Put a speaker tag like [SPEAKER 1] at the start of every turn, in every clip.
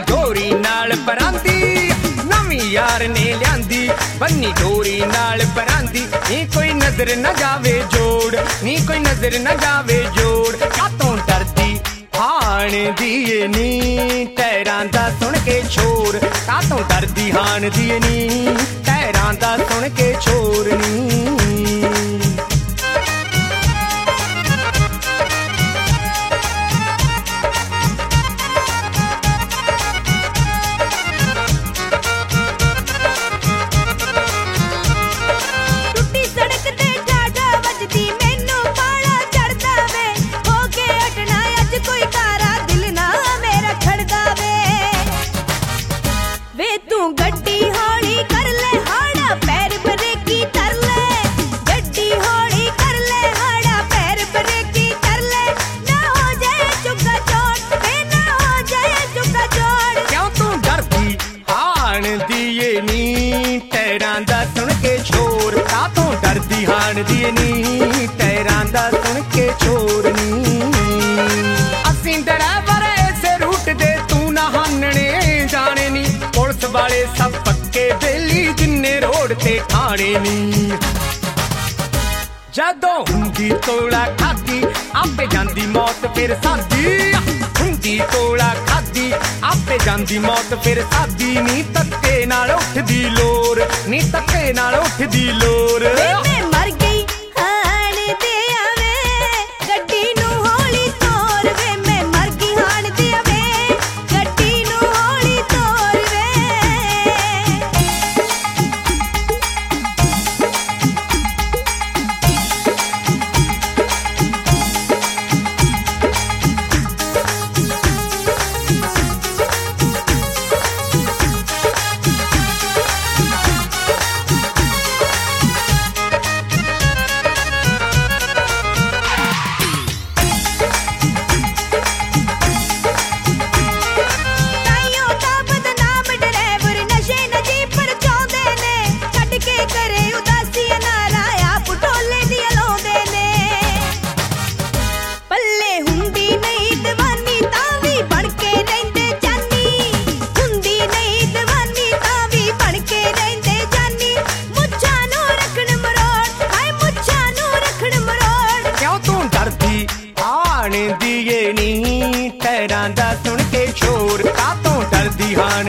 [SPEAKER 1] ਬੰਨੀ ਢੋਰੀ ਨਾਲ ਪਰਾਂਦੀ, ਨਵੀਂ ਯਾਰ ਨੇ ਲਿਆਂਦੀ। ਬੰਨੀ ਢੋਰੀ ਨਾਲ ਪਰਾਂਦੀ, ਨੀ ਕੋਈ ਨਜ਼ਰ ਨਾ ਜਾਵੇ ਜੋੜ, ਨੀ ਕੋਈ ਨਜ਼ਰ ਨਾ ਜਾਵੇ ਜੋੜ। ਕਾਤੋਂ ਡਰਦੀ, ਹਾਣ ਦੀਏ ਨੀ, ਟੈਰਾਂ ਦਾ ਸੁਣ ਕੇ ਛੋਰ। ਕਾਤੋਂ ਡਰਦੀ, ਹਾਣ ਦੀਏ ਨੀ, ਟੈਰਾਂ ਦਾ ਸੁਣ ਕੇ ਛੋਰ ਨੀ। ਕਾਤੋਂ ਡਰਦੀ ਹਾਣ ਦੀਏ ਨੀ ਟੈਰਾਂ ਦਾ ਸੁਣ ਕੇ ਛੋਰ ਨੀ ਅਸੀਂ ਡਰਾਈਵਰ ਐਸੇ ਰੂਟ ਦੇ ਤੂੰ ਨਾ ਹਾਨਣੇ ਜਾਣੇ ਨੀ ਪੁਲਿਸ ਵਾਲੇ ਸਭ ਪੱਕੇ ਬੇਲੀ ਜਿੰਨੇ ਰੋਡ ਤੇ ਠਾਣੇ ਨੀ ਜਦੋਂ ਹੁੰਦੀ ਤੋਲਾ ਖਾਦੀ ਆਪੇ ਜਾਂਦੀ ਮੌਤ ਫਿਰ ਸਾਦੀ ਹੁੰਦੀ ਤੋਲਾ ਖਾਦੀ ਆਪੇ ਜਾਂਦੀ ਮੌਤ ਫਿਰ ਸਾਦੀ ਨੀ ਤੱਕੇ ਨਾਲ ਉੱਠਦੀ ਲੋਰ ਨੀ ਤੱਕੇ ਨਾਲ ਉੱਠਦੀ ਲੋਰ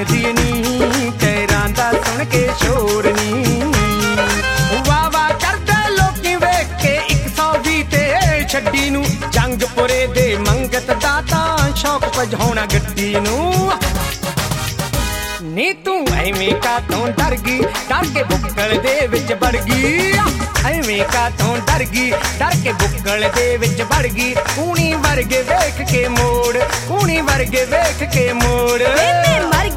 [SPEAKER 1] ਦੀਏ ਨੀ ਟੈਰਾਂ ਦਾ ਸੁਣ ਕੇ ਸ਼ੋਰ ਨੀ ਵਾਹ ਵਾਹ ਕਰਦੇ ਲੋਕੀ ਵੇਖ ਕੇ 120 ਤੇ ਛੱਡੀ ਨੂੰ ਜੰਗਪੁਰੇ ਦੇ ਮੰਗਤ ਦਾ ਤਾਂ ਸ਼ੌਕ ਭਜਾਉਣਾ ਗੱਡੀ ਨੂੰ ਨੀ ਤੂੰ ਐਵੇਂ ਕਾ ਤੋਂ ਡਰ ਗਈ ਡਰ ਕੇ ਬੁੱਕਲ ਦੇ ਵਿੱਚ ਵੜ ਗਈ ਐਵੇਂ ਕਾ ਤੋਂ ਡਰ ਗਈ ਡਰ ਕੇ ਬੁੱਕਲ ਦੇ ਵਿੱਚ ਵੜ ਗਈ ਕੂਣੀ ਵਰਗੇ ਵੇਖ ਕੇ ਮੋੜ ਕੂਣੀ ਵਰਗੇ ਵੇਖ ਕੇ ਮੋੜ
[SPEAKER 2] ਵੇ ਮੈਂ ਮਰ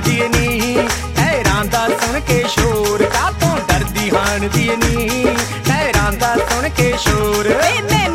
[SPEAKER 2] ਹਾਣਦੀ ਨੀ ਹੈਰਾਂ ਦਾ
[SPEAKER 1] ਸੁਣ ਕੇ ਸ਼ੋਰ ਕਾ ਤੋਂ ਡਰਦੀ ਹਾਣਦੀ ਨੀ ਹੈਰਾਂ ਦਾ ਸੁਣ ਕੇ ਸ਼ੋਰ।
[SPEAKER 2] ਵੇ ਮੈਂ